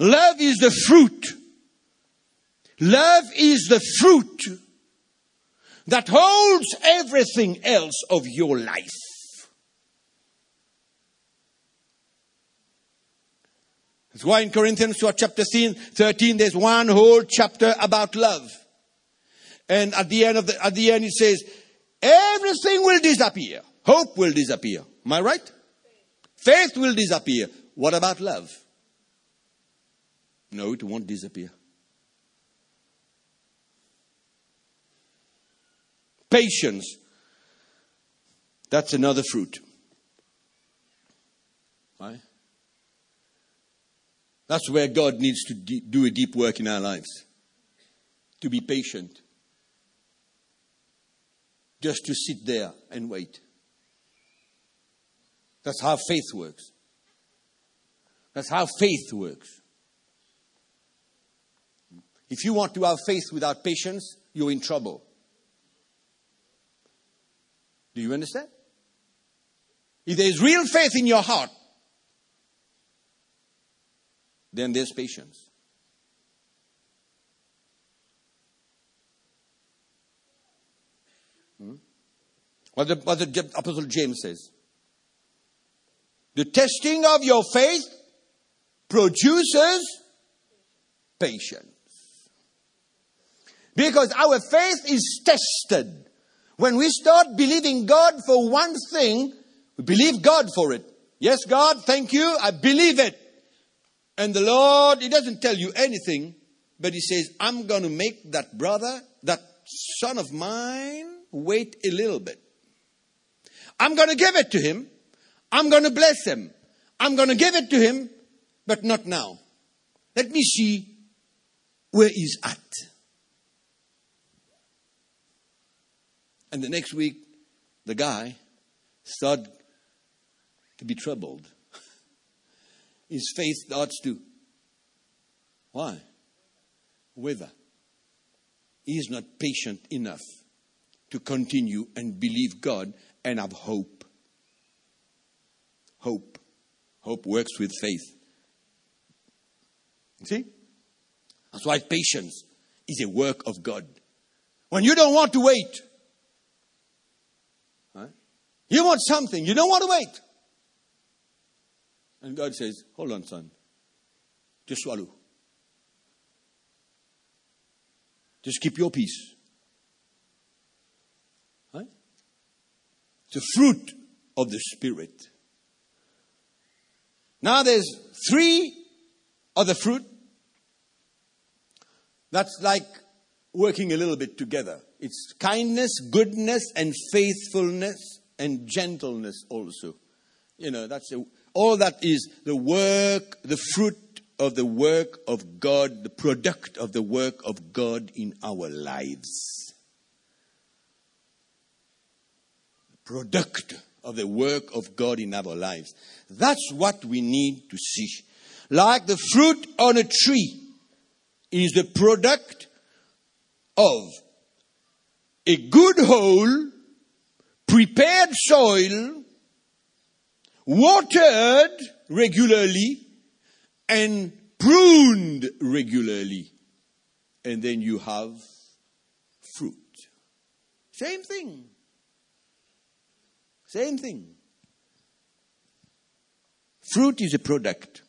Love is the fruit. Love is the fruit that holds everything else of your life. Why in Corinthians chapter 13, there's one whole chapter about love. And at the end of the, at the end it says, everything will disappear. Hope will disappear. Am I right? Faith will disappear. What about love? No, it won't disappear. Patience. That's another fruit. Right? That's where God needs to do a deep work in our lives. To be patient. Just to sit there and wait. That's how faith works. That's how faith works. If you want to have faith without patience, you're in trouble. Do you understand? If there is real faith in your heart, then there's patience. Hmm? What, the, what the Apostle James says. The testing of your faith produces patience. Because our faith is tested. When we start believing God for one thing, we believe God for it. Yes, God, thank you, I believe it. And the Lord, He doesn't tell you anything, but He says, I'm going to make that brother, that son of mine, wait a little bit. I'm going to give it to him. I'm going to bless him. I'm going to give it to him, but not now. Let me see where he's at. And the next week, the guy started to be troubled his faith starts to why? Wither. He is not patient enough to continue and believe God and have hope. Hope. Hope works with faith. See? That's why patience is a work of God. When you don't want to wait, right? you want something, you don't want to wait. And God says, Hold on, son. Just swallow. Just keep your peace. Right? A fruit of the Spirit. Now there's three other fruit that's like working a little bit together. It's kindness, goodness, and faithfulness, and gentleness also. You know, that's a, all that is the work, the fruit of the work of God, the product of the work of God in our lives. Product of the work of God in our lives. That's what we need to see. Like the fruit on a tree is the product of a good hole, prepared soil, watered regularly, and pruned regularly. And then you have fruit. Same thing. Same thing. Fruit is a product.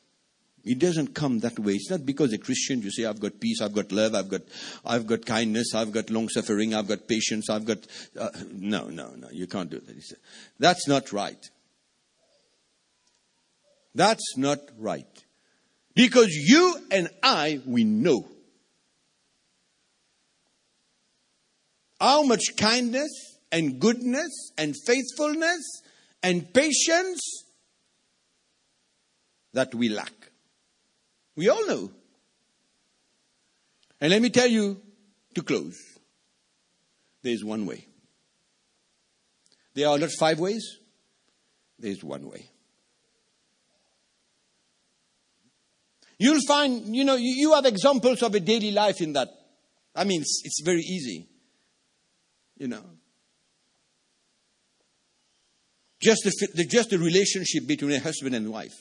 It doesn't come that way. It's not because a Christian you say, I've got peace, I've got love, I've got, I've got kindness, I've got long suffering, I've got patience, I've got. Uh, no, no, no, you can't do that. That's not right. That's not right. Because you and I, we know how much kindness and goodness and faithfulness and patience that we lack. We all know. And let me tell you to close there's one way. There are not five ways, there's one way. You'll find, you know, you have examples of a daily life in that. I mean, it's, it's very easy. You know. Just the, just the relationship between a husband and wife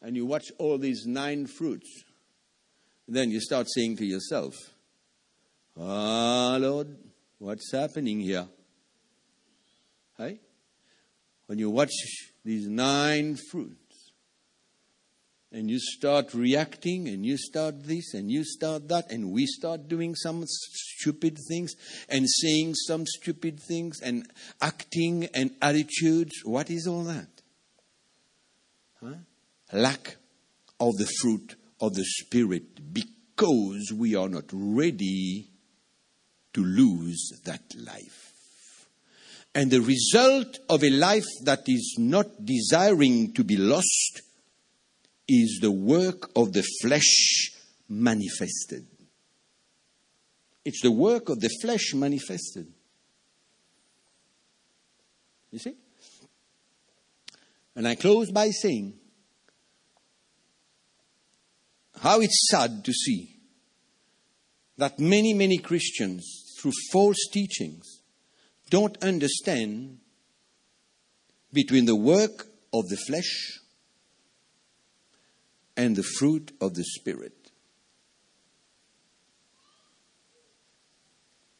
and you watch all these nine fruits, then you start saying to yourself, Ah, Lord, what's happening here? Hey? When you watch these nine fruits, and you start reacting, and you start this, and you start that, and we start doing some stupid things, and saying some stupid things, and acting and attitudes, what is all that? Huh? lack of the fruit of the Spirit because we are not ready to lose that life. And the result of a life that is not desiring to be lost is the work of the flesh manifested. It's the work of the flesh manifested. You see? And I close by saying, how it's sad to see that many, many Christians, through false teachings, don't understand between the work of the flesh and the fruit of the Spirit.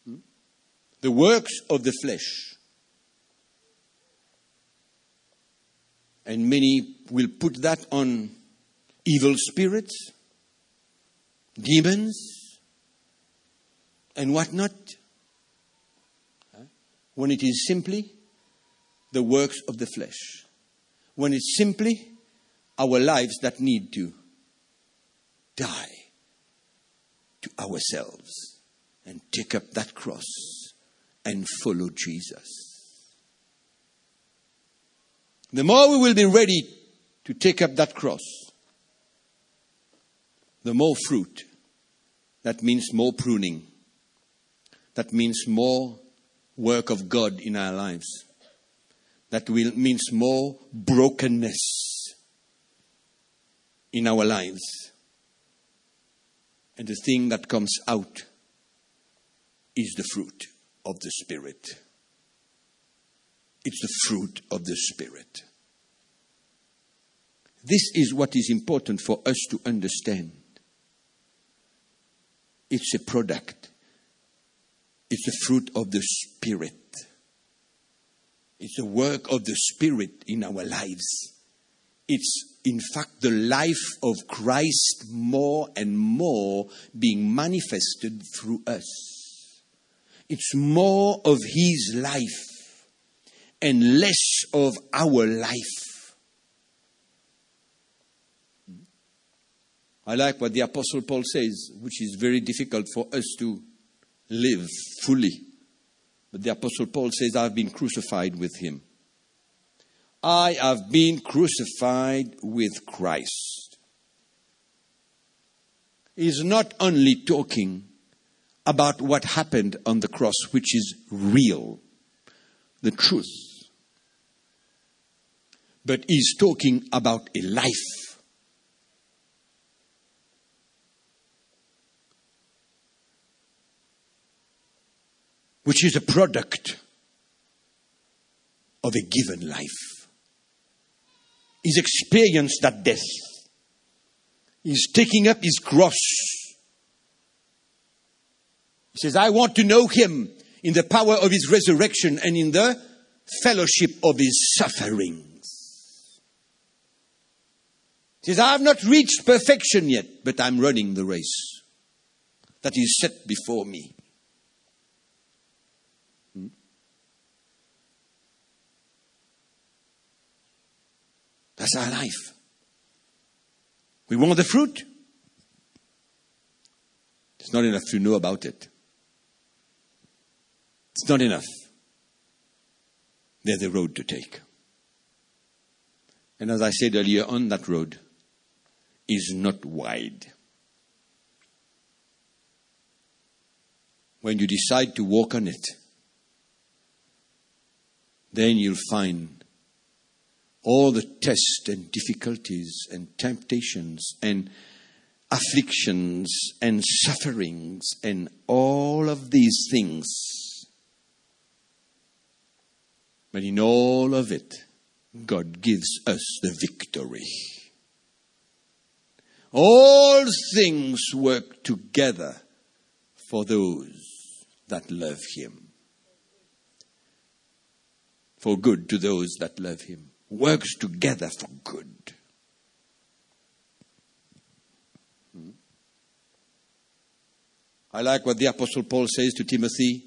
Hmm? The works of the flesh. And many will put that on evil spirits demons, and whatnot, when it is simply the works of the flesh, when it's simply our lives that need to die to ourselves and take up that cross and follow Jesus. The more we will be ready to take up that cross, the more fruit. That means more pruning. That means more work of God in our lives. That will, means more brokenness in our lives. And the thing that comes out is the fruit of the Spirit. It's the fruit of the Spirit. This is what is important for us to understand. It's a product. It's the fruit of the Spirit. It's the work of the Spirit in our lives. It's in fact the life of Christ more and more being manifested through us. It's more of His life and less of our life. I like what the Apostle Paul says, which is very difficult for us to live fully. But the Apostle Paul says, I've been crucified with him. I have been crucified with Christ. He's not only talking about what happened on the cross, which is real, the truth, but he's talking about a life which is a product of a given life. He's experienced that death. He's taking up his cross. He says, I want to know him in the power of his resurrection and in the fellowship of his sufferings. He says, I have not reached perfection yet, but I'm running the race that is set before me. That's our life. We want the fruit. It's not enough to know about it. It's not enough. There's a road to take. And as I said earlier on, that road is not wide. When you decide to walk on it, then you'll find all the tests and difficulties and temptations and afflictions and sufferings and all of these things. But in all of it, God gives us the victory. All things work together for those that love Him. For good to those that love Him works together for good. Hmm? I like what the Apostle Paul says to Timothy.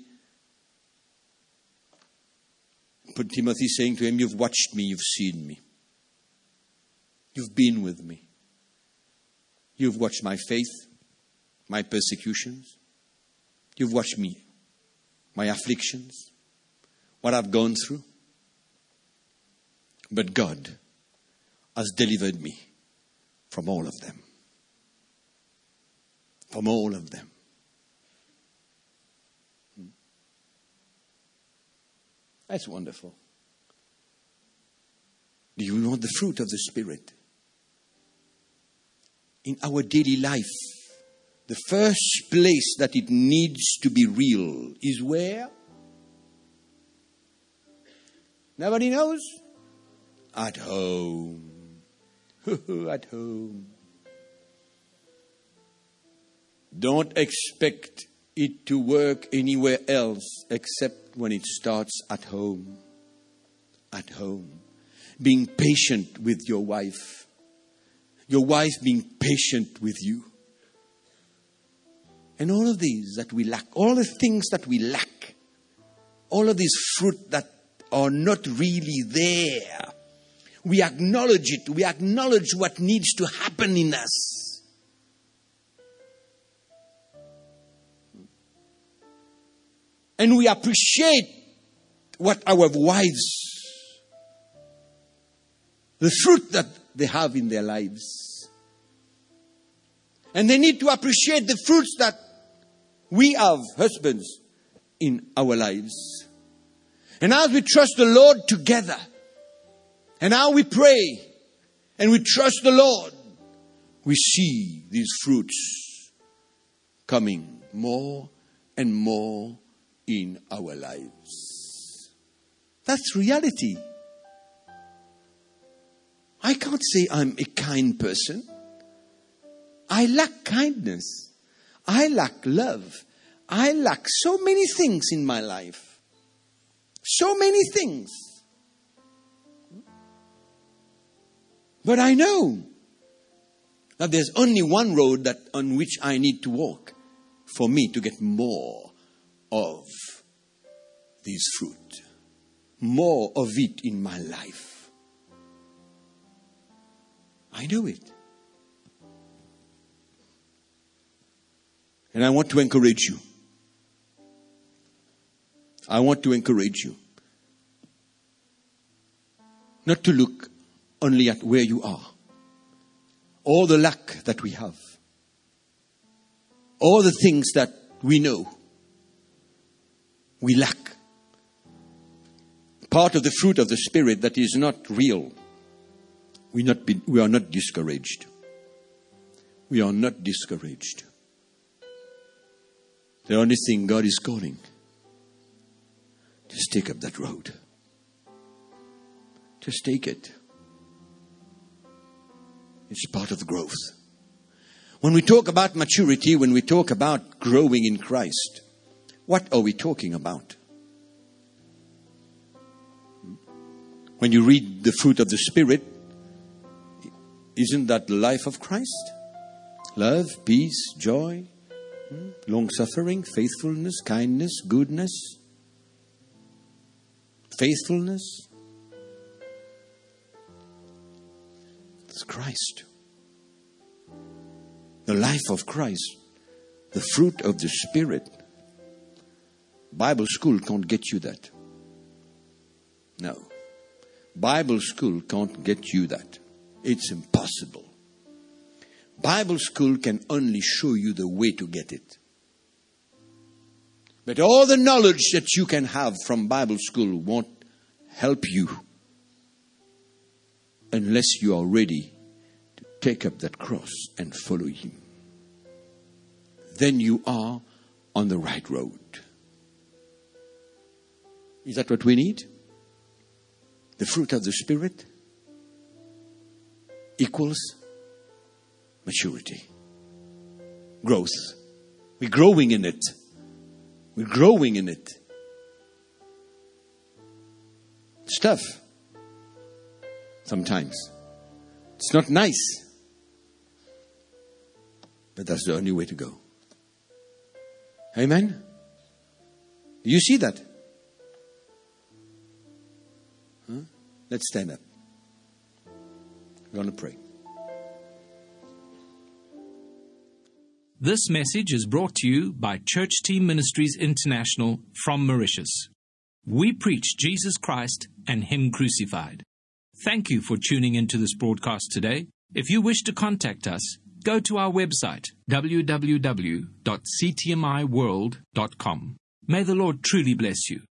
But Timothy saying to him, You've watched me, you've seen me. You've been with me. You've watched my faith, my persecutions. You've watched me, my afflictions, what I've gone through. But God has delivered me from all of them. From all of them. Hmm. That's wonderful. Do you want the fruit of the Spirit? In our daily life, the first place that it needs to be real is where? Nobody knows? At home. at home. Don't expect it to work anywhere else except when it starts at home. At home. Being patient with your wife. Your wife being patient with you. And all of these that we lack, all the things that we lack, all of these fruit that are not really there we acknowledge it. We acknowledge what needs to happen in us. And we appreciate what our wives, the fruit that they have in their lives. And they need to appreciate the fruits that we have, husbands, in our lives. And as we trust the Lord together, and now we pray and we trust the Lord. We see these fruits coming more and more in our lives. That's reality. I can't say I'm a kind person. I lack kindness. I lack love. I lack so many things in my life. So many things. But I know that there's only one road that on which I need to walk for me to get more of this fruit, more of it in my life. I know it. And I want to encourage you. I want to encourage you not to look only at where you are, all the lack that we have, all the things that we know we lack. Part of the fruit of the Spirit that is not real. We, not be, we are not discouraged. We are not discouraged. The only thing God is calling, just take up that road. Just take it. It's part of growth. When we talk about maturity, when we talk about growing in Christ, what are we talking about? When you read the fruit of the Spirit, isn't that the life of Christ? Love, peace, joy, hmm? long suffering, faithfulness, kindness, goodness, faithfulness. Christ. The life of Christ, the fruit of the Spirit. Bible school can't get you that. No. Bible school can't get you that. It's impossible. Bible school can only show you the way to get it. But all the knowledge that you can have from Bible school won't help you unless you are ready to take up that cross and follow Him. Then you are on the right road. Is that what we need? The fruit of the Spirit equals maturity, growth. We're growing in it. We're growing in it. Tough. Sometimes. It's not nice. But that's the only way to go. Amen? Do you see that? Huh? Let's stand up. We're going to pray. This message is brought to you by Church Team Ministries International from Mauritius. We preach Jesus Christ and Him crucified. Thank you for tuning into this broadcast today. If you wish to contact us, go to our website www.ctmiworld.com. May the Lord truly bless you.